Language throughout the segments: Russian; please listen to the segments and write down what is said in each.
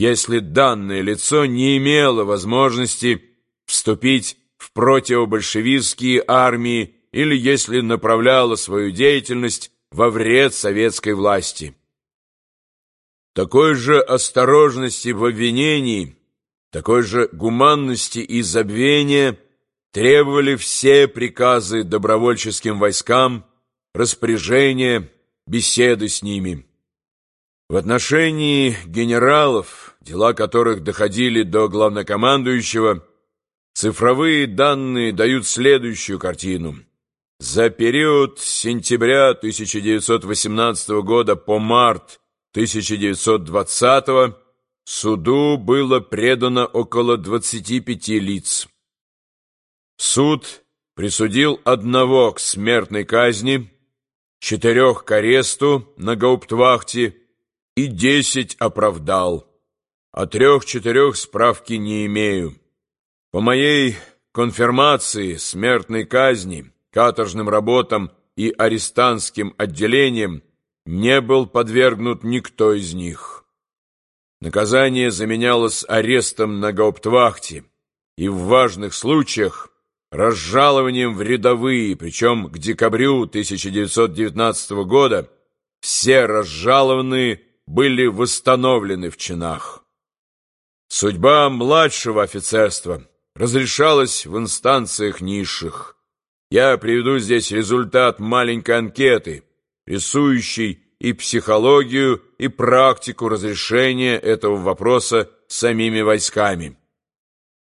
если данное лицо не имело возможности вступить в противобольшевистские армии или если направляло свою деятельность во вред советской власти. Такой же осторожности в обвинении, такой же гуманности и забвения требовали все приказы добровольческим войскам, распоряжения, беседы с ними. В отношении генералов, дела которых доходили до главнокомандующего, цифровые данные дают следующую картину. За период с сентября 1918 года по март 1920 суду было предано около 25 лиц. Суд присудил одного к смертной казни, четырех к аресту на гауптвахте, и десять оправдал. О трех-четырех справки не имею. По моей конфирмации смертной казни, каторжным работам и арестантским отделениям не был подвергнут никто из них. Наказание заменялось арестом на гауптвахте и в важных случаях разжалованием в рядовые, причем к декабрю 1919 года все разжалованные были восстановлены в чинах. Судьба младшего офицерства разрешалась в инстанциях низших. Я приведу здесь результат маленькой анкеты, рисующей и психологию, и практику разрешения этого вопроса самими войсками.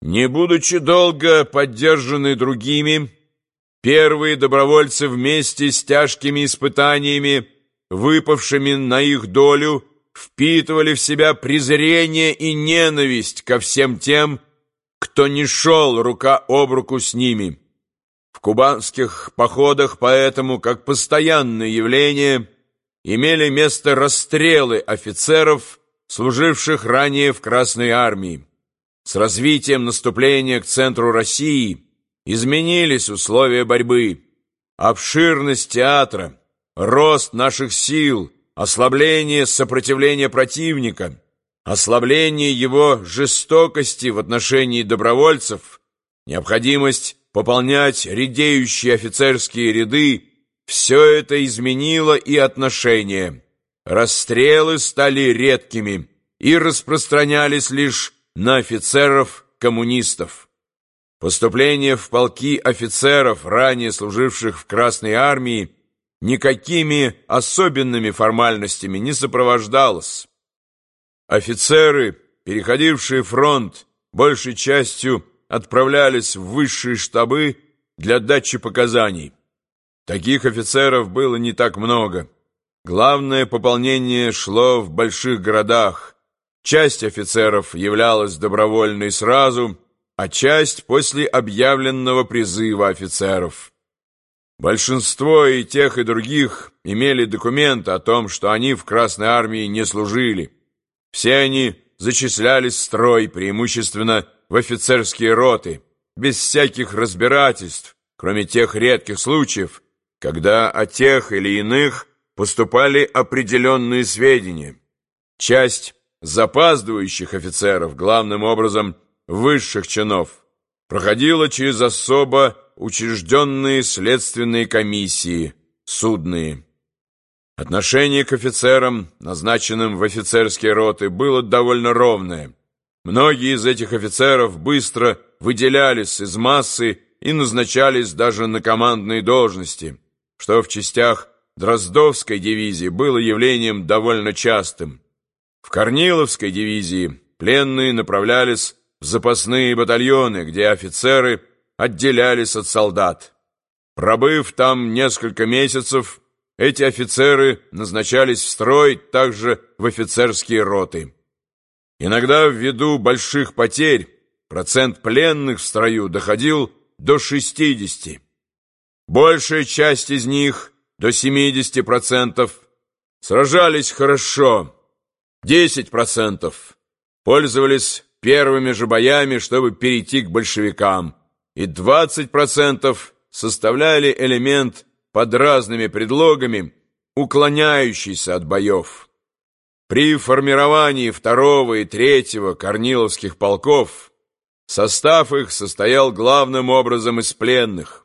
Не будучи долго поддержаны другими, первые добровольцы вместе с тяжкими испытаниями, выпавшими на их долю, впитывали в себя презрение и ненависть ко всем тем, кто не шел рука об руку с ними. В кубанских походах поэтому, как постоянное явление, имели место расстрелы офицеров, служивших ранее в Красной армии. С развитием наступления к центру России изменились условия борьбы, обширность театра, рост наших сил – ослабление сопротивления противника, ослабление его жестокости в отношении добровольцев, необходимость пополнять редеющие офицерские ряды, все это изменило и отношения. Расстрелы стали редкими и распространялись лишь на офицеров-коммунистов. Поступление в полки офицеров, ранее служивших в Красной армии, никакими особенными формальностями не сопровождалось. Офицеры, переходившие фронт, большей частью отправлялись в высшие штабы для дачи показаний. Таких офицеров было не так много. Главное пополнение шло в больших городах. Часть офицеров являлась добровольной сразу, а часть после объявленного призыва офицеров. Большинство и тех, и других имели документы о том, что они в Красной Армии не служили. Все они зачислялись в строй, преимущественно в офицерские роты, без всяких разбирательств, кроме тех редких случаев, когда о тех или иных поступали определенные сведения. Часть запаздывающих офицеров, главным образом высших чинов, проходила через особо учрежденные следственные комиссии, судные. Отношение к офицерам, назначенным в офицерские роты, было довольно ровное. Многие из этих офицеров быстро выделялись из массы и назначались даже на командные должности, что в частях Дроздовской дивизии было явлением довольно частым. В Корниловской дивизии пленные направлялись в запасные батальоны, где офицеры – отделялись от солдат. Пробыв там несколько месяцев, эти офицеры назначались в строй также в офицерские роты. Иногда ввиду больших потерь процент пленных в строю доходил до 60. Большая часть из них, до 70%, сражались хорошо, 10% пользовались первыми же боями, чтобы перейти к большевикам, и 20% составляли элемент под разными предлогами, уклоняющийся от боев. При формировании второго и третьего корниловских полков состав их состоял главным образом из пленных.